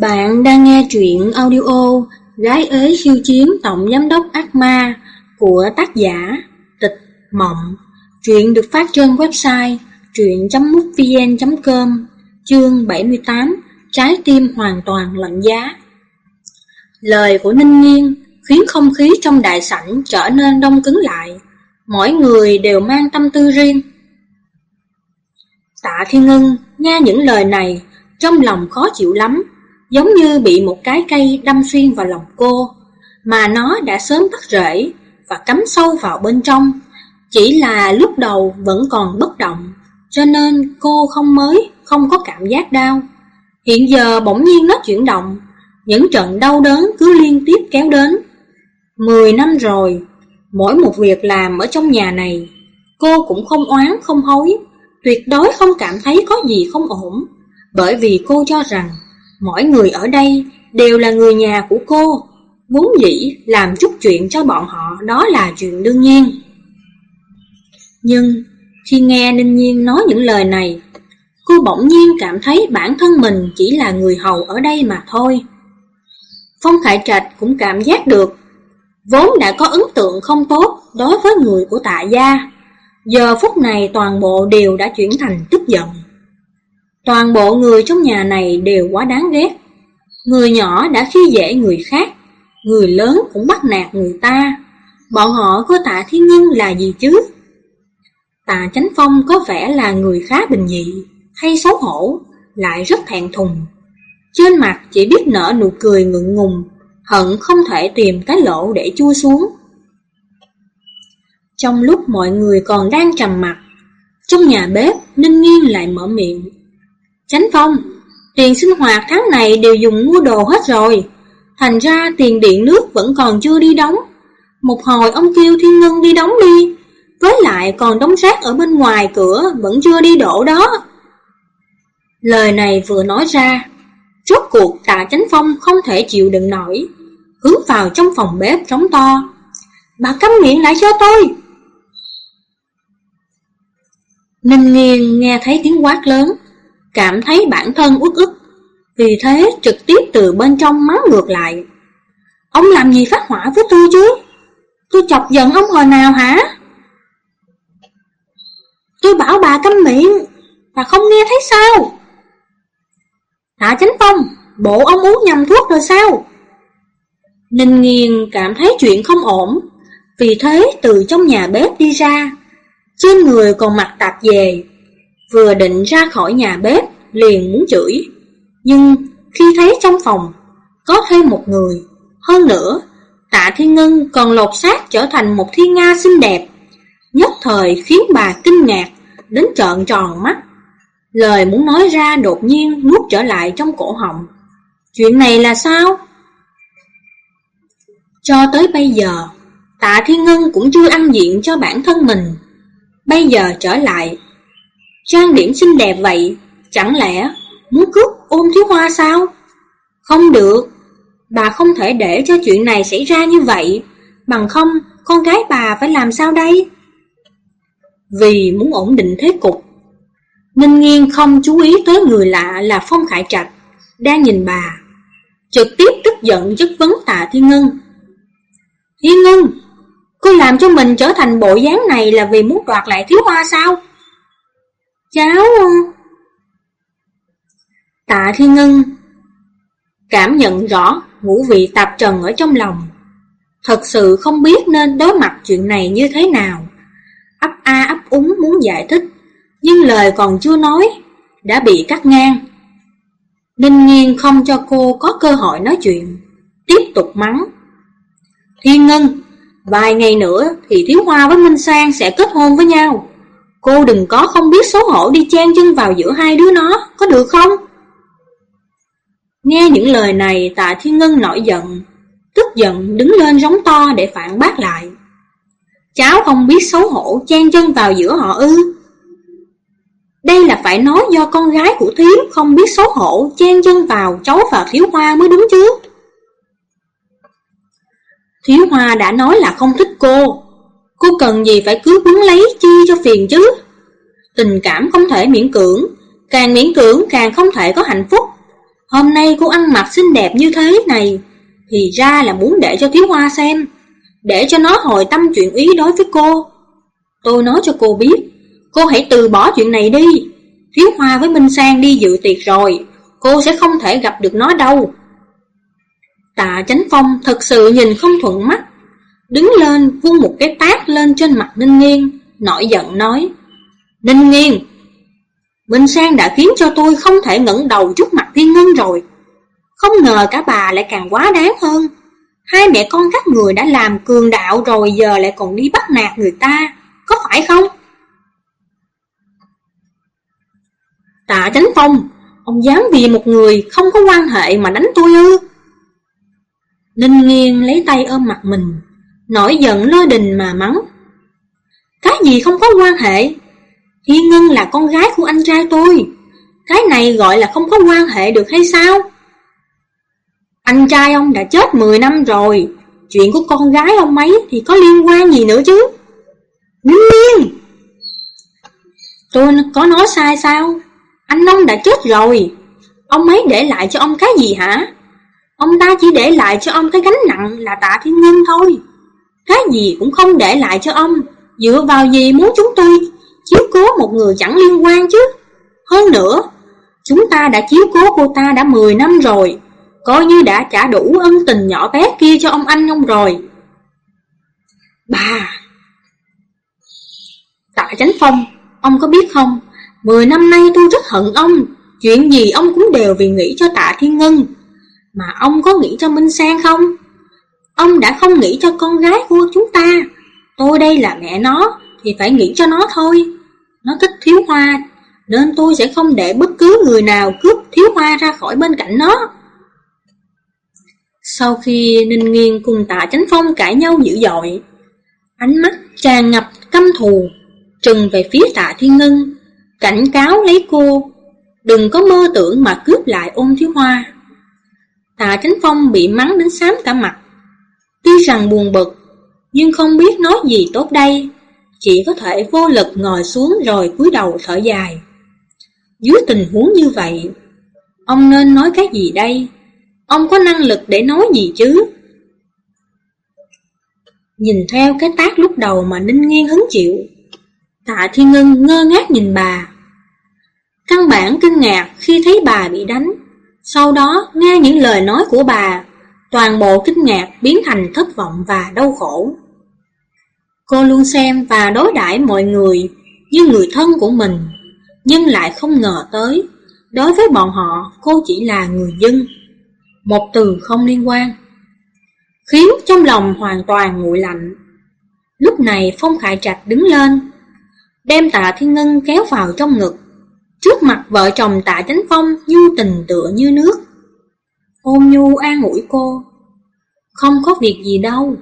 Bạn đang nghe truyện audio Gái ế siêu chiến, tổng giám đốc ác ma của tác giả Tịch Mộng. Truyện được phát trên website truyện.mútvn.com chương 78 Trái tim hoàn toàn lạnh giá. Lời của Ninh Nghiên khiến không khí trong đại sảnh trở nên đông cứng lại. Mỗi người đều mang tâm tư riêng. Tạ Thiên Ngân nghe những lời này, trong lòng khó chịu lắm giống như bị một cái cây đâm xuyên vào lòng cô, mà nó đã sớm bắt rễ và cắm sâu vào bên trong. Chỉ là lúc đầu vẫn còn bất động, cho nên cô không mới, không có cảm giác đau. Hiện giờ bỗng nhiên nó chuyển động, những trận đau đớn cứ liên tiếp kéo đến. Mười năm rồi, mỗi một việc làm ở trong nhà này, cô cũng không oán không hối, tuyệt đối không cảm thấy có gì không ổn, bởi vì cô cho rằng Mỗi người ở đây đều là người nhà của cô, muốn dĩ làm chút chuyện cho bọn họ đó là chuyện đương nhiên. Nhưng khi nghe Ninh Nhiên nói những lời này, cô bỗng nhiên cảm thấy bản thân mình chỉ là người hầu ở đây mà thôi. Phong Khải Trạch cũng cảm giác được, vốn đã có ấn tượng không tốt đối với người của tạ gia. Giờ phút này toàn bộ đều đã chuyển thành tức giận. Toàn bộ người trong nhà này đều quá đáng ghét. Người nhỏ đã khi dễ người khác, người lớn cũng bắt nạt người ta. Bọn họ có tạ thiên nhân là gì chứ? Tạ Chánh Phong có vẻ là người khá bình dị, hay xấu hổ, lại rất thẹn thùng. Trên mặt chỉ biết nở nụ cười ngượng ngùng, hận không thể tìm cái lỗ để chui xuống. Trong lúc mọi người còn đang trầm mặt, trong nhà bếp Ninh Nghiên lại mở miệng. Chánh Phong, tiền sinh hoạt tháng này đều dùng mua đồ hết rồi, thành ra tiền điện nước vẫn còn chưa đi đóng. Một hồi ông kêu Thiên Ngân đi đóng đi, với lại còn đóng rác ở bên ngoài cửa vẫn chưa đi đổ đó. Lời này vừa nói ra, rốt cuộc tạ Chánh Phong không thể chịu đựng nổi, hướng vào trong phòng bếp trống to. Bà cắm miệng lại cho tôi! Ninh nghiêng nghe thấy tiếng quát lớn, cảm thấy bản thân uất ức, vì thế trực tiếp từ bên trong mắng ngược lại. Ông làm gì phát hỏa với tôi chứ? Tôi chọc giận ông hồi nào hả? Tôi bảo bà câm miệng, bà không nghe thấy sao? Hạ Chánh Phong, bộ ông uống nhầm thuốc rồi sao? Ninh Nghiên cảm thấy chuyện không ổn, vì thế từ trong nhà bếp đi ra, trên người còn mặc tạp dề, Vừa định ra khỏi nhà bếp, Liền muốn chửi. Nhưng khi thấy trong phòng Có thêm một người, Hơn nữa, Tạ Thiên Ngân còn lột xác trở thành một thiên nga xinh đẹp. Nhất thời khiến bà kinh ngạc Đến trợn tròn mắt. Lời muốn nói ra đột nhiên nuốt trở lại trong cổ họng. Chuyện này là sao? Cho tới bây giờ, Tạ Thiên Ngân cũng chưa ăn diện cho bản thân mình. Bây giờ trở lại Trang điểm xinh đẹp vậy, chẳng lẽ muốn cướp ôm thiếu hoa sao? Không được, bà không thể để cho chuyện này xảy ra như vậy, bằng không con gái bà phải làm sao đây? Vì muốn ổn định thế cục, Ninh Nghiên không chú ý tới người lạ là Phong Khải Trạch, đang nhìn bà, trực tiếp tức giận chất vấn tạ Thiên Ngân. Thiên Ngân, cô làm cho mình trở thành bộ dáng này là vì muốn đoạt lại thiếu hoa sao? Cháu... À? Tạ Thiên Ngân Cảm nhận rõ ngũ vị tạp trần ở trong lòng. Thật sự không biết nên đối mặt chuyện này như thế nào. Ấp a ấp úng muốn giải thích, Nhưng lời còn chưa nói, Đã bị cắt ngang. Ninh Nghiên không cho cô có cơ hội nói chuyện, Tiếp tục mắng. Thiên Ngân, Vài ngày nữa thì Thiếu Hoa với Minh Sang sẽ kết hôn với nhau. Cô đừng có không biết xấu hổ đi chen chân vào giữa hai đứa nó, có được không? Nghe những lời này tạ thiên ngân nổi giận, tức giận đứng lên giống to để phản bác lại. Cháu không biết xấu hổ chen chân vào giữa họ ư. Đây là phải nói do con gái của Thiếm không biết xấu hổ chen chân vào cháu và Thiếu Hoa mới đúng chứ. Thiếu Hoa đã nói là không thích cô, Cô cần gì phải cứ cuốn lấy chi cho phiền chứ Tình cảm không thể miễn cưỡng Càng miễn cưỡng càng không thể có hạnh phúc Hôm nay cô ăn mặc xinh đẹp như thế này, thì ra là muốn để cho Thiếu Hoa xem, để cho nó hồi tâm chuyện ý đối với cô. Tôi nói cho cô biết, cô hãy từ bỏ chuyện này đi. Thiếu Hoa với Minh Sang đi dự tiệc rồi, cô sẽ không thể gặp được nó đâu. Tạ Chánh Phong thật sự nhìn không thuận mắt, đứng lên vung một cái tát lên trên mặt Ninh Nghiên, nổi giận nói, Ninh Nghiên, Minh Sang đã khiến cho tôi không thể ngẩng đầu trước mặt Thiên Ngân rồi. Không ngờ cả bà lại càng quá đáng hơn. Hai mẹ con các người đã làm cường đạo rồi giờ lại còn đi bắt nạt người ta, có phải không? Tạ Chánh Phong, ông dám vì một người không có quan hệ mà đánh tôi ư? Ninh Nghiên lấy tay ôm mặt mình, nổi giận lôi đình mà mắng. Cái gì không có quan hệ? Thiên Ngân là con gái của anh trai tôi. Cái này gọi là không có quan hệ được hay sao? Anh trai ông đã chết 10 năm rồi, chuyện của con gái ông ấy thì có liên quan gì nữa chứ? Nguyên Nghiên! Tôi có nói sai sao? Anh ông đã chết rồi, ông ấy để lại cho ông cái gì hả? Ông ta chỉ để lại cho ông cái gánh nặng là tạ thiên ngân thôi. Cái gì cũng không để lại cho ông, dựa vào gì muốn chúng tôi chiếu cố một người chẳng liên quan chứ? Hơn nữa, chúng ta đã chiếu cố cô ta đã 10 năm rồi, coi như đã trả đủ ân tình nhỏ bé kia cho ông anh ông rồi. Bà! Tạ Chánh Phong, ông có biết không, 10 năm nay tôi rất hận ông, chuyện gì ông cũng đều vì nghĩ cho Tạ Thiên Ngân. Mà ông có nghĩ cho Minh Sang không? Ông đã không nghĩ cho con gái của chúng ta. Tôi đây là mẹ nó, thì phải nghĩ cho nó thôi. Nó thích thiếu hoa, nên tôi sẽ không để bất cứ người nào cướp thiếu hoa ra khỏi bên cạnh nó. Sau khi Ninh Nghiên cùng tạ chánh phong cãi nhau dữ dội, ánh mắt tràn ngập căm thù, trừng về phía tạ thiên ngân, cảnh cáo lấy cô, đừng có mơ tưởng mà cướp lại ôn thiếu hoa. Tạ Chánh Phong bị mắng đến xám cả mặt. Tuy rằng buồn bực, nhưng không biết nói gì tốt đây, chỉ có thể vô lực ngồi xuống rồi cúi đầu thở dài. Dưới tình huống như vậy, ông nên nói cái gì đây? Ông có năng lực để nói gì chứ? Nhìn theo cái tác lúc đầu mà Ninh Nghiên hứng chịu, Tạ Thiên Ngân ngơ ngác nhìn bà. Căn bản kinh ngạc khi thấy bà bị đánh, sau đó nghe những lời nói của bà, toàn bộ kinh ngạc biến thành thất vọng và đau khổ. Cô luôn xem và đối đãi mọi người như người thân của mình, nhưng lại không ngờ tới, đối với bọn họ cô chỉ là người dân, một từ không liên quan, khiến trong lòng hoàn toàn nguội lạnh. Lúc này Phong Khải Trạch đứng lên, đem tạ thiên ngân kéo vào trong ngực, trước mặt vợ chồng tạ chánh phong như tình tựa như nước. Ôn nhu an ủi cô, không có việc gì đâu,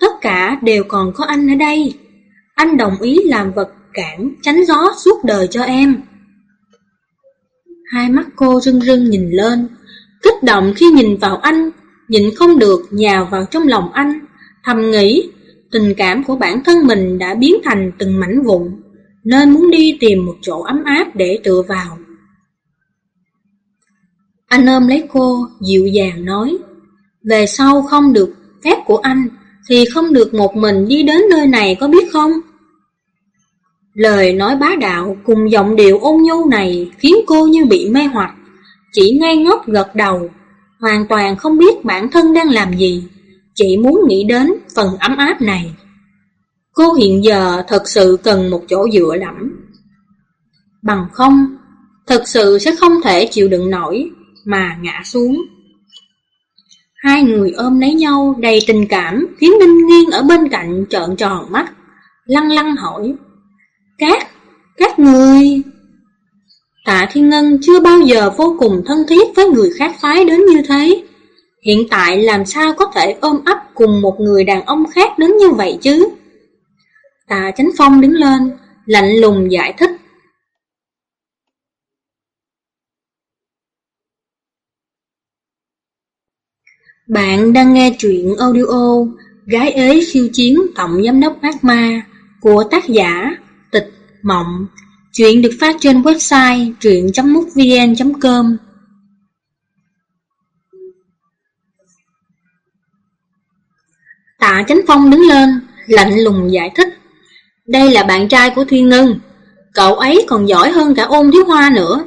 tất cả đều còn có anh ở đây. Anh đồng ý làm vật cản, tránh gió suốt đời cho em. Hai mắt cô rưng rưng nhìn lên, kích động khi nhìn vào anh, nhịn không được nhào vào trong lòng anh, thầm nghĩ tình cảm của bản thân mình đã biến thành từng mảnh vụn, nên muốn đi tìm một chỗ ấm áp để tựa vào. Anh ôm lấy cô, dịu dàng nói, về sau không được phép của anh, thì không được một mình đi đến nơi này có biết không? Lời nói bá đạo cùng giọng điệu ôn nhu này khiến cô như bị mê hoặc, chỉ ngây ngốc gật đầu, hoàn toàn không biết bản thân đang làm gì, chỉ muốn nghĩ đến phần ấm áp này. Cô hiện giờ thật sự cần một chỗ dựa lẫm. Bằng không, thật sự sẽ không thể chịu đựng nổi mà ngã xuống. Hai người ôm lấy nhau đầy tình cảm khiến Ninh Nghiên ở bên cạnh trợn tròn mắt, lăng lăng hỏi. Các, các người... Tạ Thiên Ngân chưa bao giờ vô cùng thân thiết với người khác phái đến như thế. Hiện tại làm sao có thể ôm ấp cùng một người đàn ông khác đến như vậy chứ? Tạ Chánh Phong đứng lên, lạnh lùng giải thích. Bạn đang nghe truyện audio Gái ế khiêu chiến tổng giám đốc ác ma của tác giả Tịch Mộng. Chuyện được phát trên website truyện.mútvn.com Tạ Chánh Phong đứng lên, lạnh lùng giải thích. Đây là bạn trai của Thiên Ngân, cậu ấy còn giỏi hơn cả ôn thiếu hoa nữa.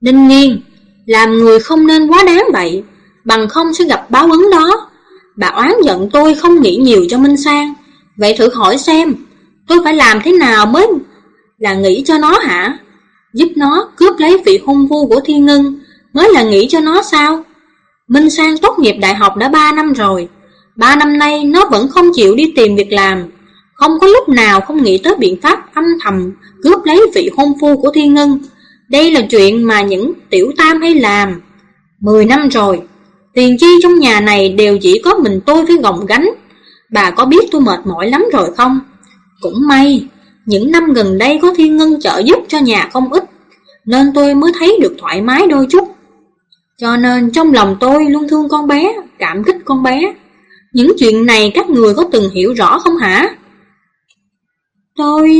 Ninh nghiêng, làm người không nên quá đáng vậy bằng không sẽ gặp báo ứng đó. Bà oán giận tôi không nghĩ nhiều cho Minh Sang, vậy thử hỏi xem, tôi phải làm thế nào mới là nghĩ cho nó hả? Giúp nó cướp lấy vị hung phu của Thiên Ngân mới là nghĩ cho nó sao? Minh Sang tốt nghiệp đại học đã 3 năm rồi, ba năm nay nó vẫn không chịu đi tìm việc làm, không có lúc nào không nghĩ tới biện pháp âm thầm cướp lấy vị hôn phu của Thiên Ngân. Đây là chuyện mà những tiểu tam hay làm. Mười năm rồi, tiền chi trong nhà này đều chỉ có mình tôi với gồng gánh. Bà có biết tôi mệt mỏi lắm rồi không? Cũng may, những năm gần đây có Thiên Ngân trợ giúp cho nhà không ít, nên tôi mới thấy được thoải mái đôi chút. Cho nên trong lòng tôi luôn thương con bé, cảm kích con bé. Những chuyện này các người có từng hiểu rõ không hả? Tôi...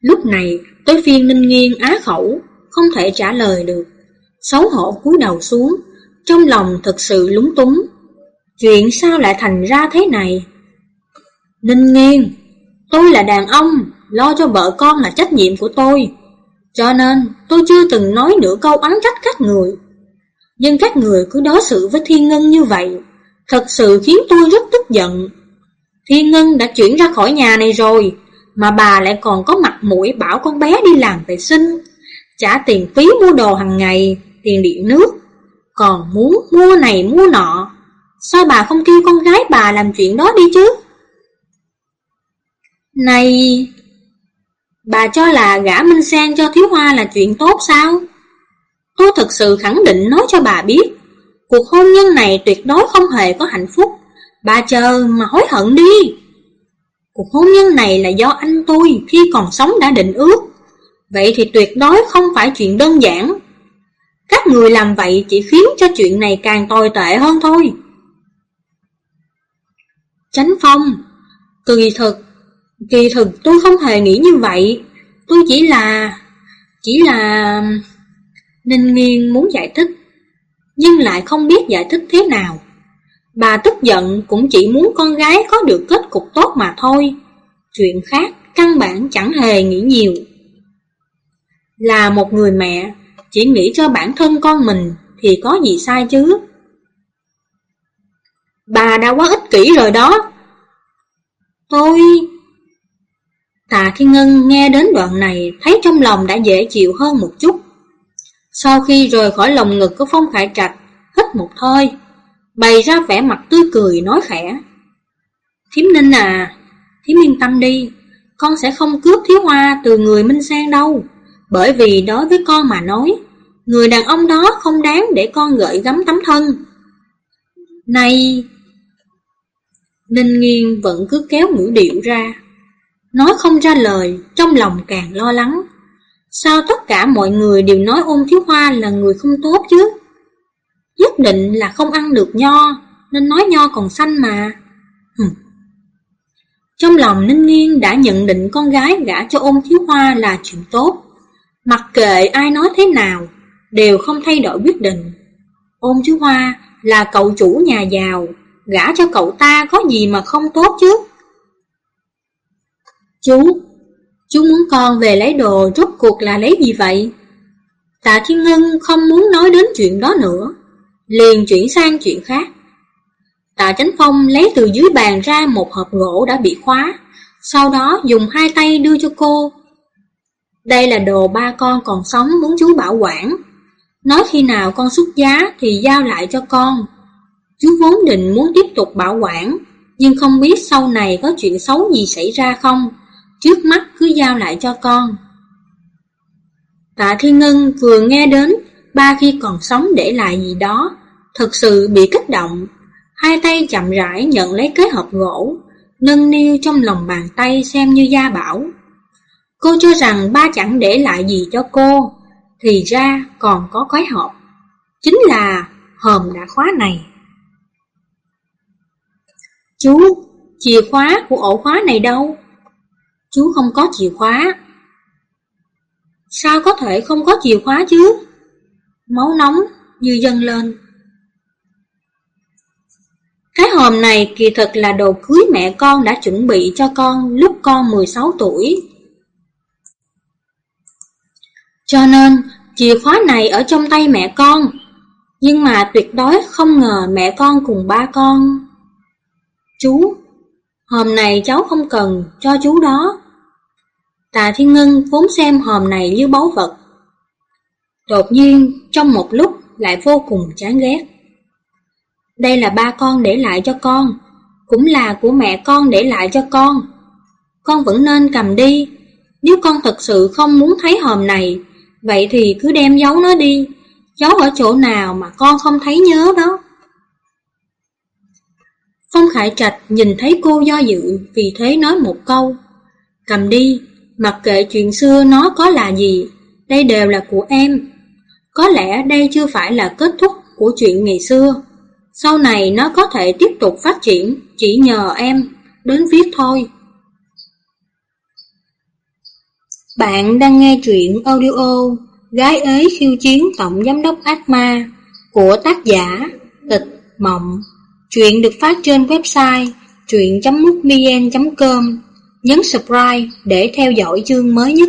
Lúc này, tôi phiên ninh nghiêng á khẩu, không thể trả lời được. Xấu hổ cúi đầu xuống, trong lòng thật sự lúng túng. Chuyện sao lại thành ra thế này? Ninh nghiêng, tôi là đàn ông, lo cho vợ con là trách nhiệm của tôi. Cho nên tôi chưa từng nói nửa câu oán trách các người. Nhưng các người cứ đối xử với Thiên Ngân như vậy, thật sự khiến tôi rất tức giận. Thiên Ngân đã chuyển ra khỏi nhà này rồi, mà bà lại còn có mặt mũi bảo con bé đi làm vệ sinh, trả tiền phí mua đồ hàng ngày, tiền điện nước, còn muốn mua này mua nọ. Sao bà không kêu con gái bà làm chuyện đó đi chứ? Này, bà cho là gã Minh Sang cho Thiếu Hoa là chuyện tốt sao? Tôi thật sự khẳng định nói cho bà biết, cuộc hôn nhân này tuyệt đối không hề có hạnh phúc. Bà chờ mà hối hận đi. Cuộc hôn nhân này là do anh tôi khi còn sống đã định ước. Vậy thì tuyệt đối không phải chuyện đơn giản. Các người làm vậy chỉ khiến cho chuyện này càng tồi tệ hơn thôi. Chánh Phong, kỳ thực, kỳ thực tôi không hề nghĩ như vậy. Tôi chỉ là, chỉ là... Ninh Nghiên muốn giải thích, nhưng lại không biết giải thích thế nào. Bà tức giận cũng chỉ muốn con gái có được kết cục tốt mà thôi. Chuyện khác căn bản chẳng hề nghĩ nhiều. Là một người mẹ, chỉ nghĩ cho bản thân con mình thì có gì sai chứ. Bà đã quá ích kỷ rồi đó. Tôi... Tạ Thiên Ngân nghe đến đoạn này thấy trong lòng đã dễ chịu hơn một chút. Sau khi rời khỏi lồng ngực của Phong Khải Trạch, hít một hơi, bày ra vẻ mặt tươi cười nói khẽ. Thiếm Ninh à, Thiếm yên tâm đi, con sẽ không cướp thiếu hoa từ người Minh Sang đâu, bởi vì đối với con mà nói, người đàn ông đó không đáng để con gợi gắm tấm thân. Này... Ninh nghiêng vẫn cứ kéo ngữ điệu ra, nói không ra lời, trong lòng càng lo lắng. Sao tất cả mọi người đều nói ôn thiếu hoa là người không tốt chứ? Nhất định là không ăn được nho, nên nói nho còn xanh mà. Hừm. Trong lòng Ninh Nghiên đã nhận định con gái gả cho ôn thiếu hoa là chuyện tốt. Mặc kệ ai nói thế nào, đều không thay đổi quyết định. Ôn Chứ hoa là cậu chủ nhà giàu, gả cho cậu ta có gì mà không tốt chứ? Chú, chú muốn con về lấy đồ rốt cuộc là lấy gì vậy? Tạ Thiên Ngân không muốn nói đến chuyện đó nữa liền chuyển sang chuyện khác. Tạ Chánh Phong lấy từ dưới bàn ra một hộp gỗ đã bị khóa, sau đó dùng hai tay đưa cho cô. Đây là đồ ba con còn sống muốn chú bảo quản. Nói khi nào con xuất giá thì giao lại cho con. Chú vốn định muốn tiếp tục bảo quản, nhưng không biết sau này có chuyện xấu gì xảy ra không. Trước mắt cứ giao lại cho con. Tạ Thiên Ngân vừa nghe đến ba khi còn sống để lại gì đó, thật sự bị kích động. Hai tay chậm rãi nhận lấy cái hộp gỗ, nâng niu trong lòng bàn tay xem như gia bảo. Cô cho rằng ba chẳng để lại gì cho cô, thì ra còn có cái hộp. Chính là hòm đã khóa này. Chú, chìa khóa của ổ khóa này đâu? Chú không có chìa khóa. Sao có thể không có chìa khóa chứ? Máu nóng như dâng lên. Cái hòm này kỳ thật là đồ cưới mẹ con đã chuẩn bị cho con lúc con 16 tuổi. Cho nên, chìa khóa này ở trong tay mẹ con, nhưng mà tuyệt đối không ngờ mẹ con cùng ba con. Chú, hòm này cháu không cần, cho chú đó. Tà Thiên Ngân vốn xem hòm này như báu vật. Đột nhiên, trong một lúc lại vô cùng chán ghét. Đây là ba con để lại cho con, cũng là của mẹ con để lại cho con. Con vẫn nên cầm đi, nếu con thật sự không muốn thấy hòm này, vậy thì cứ đem giấu nó đi, giấu ở chỗ nào mà con không thấy nhớ đó. Phong Khải Trạch nhìn thấy cô do dự, vì thế nói một câu, cầm đi, mặc kệ chuyện xưa nó có là gì, đây đều là của em. Có lẽ đây chưa phải là kết thúc của chuyện ngày xưa. Sau này nó có thể tiếp tục phát triển, chỉ nhờ em đến viết thôi. Bạn đang nghe truyện audio Gái ế khiêu chiến tổng giám đốc ác ma của tác giả Tịch Mộng. Truyện được phát trên website truyện.mútvn.com. Nhấn subscribe để theo dõi chương mới nhất.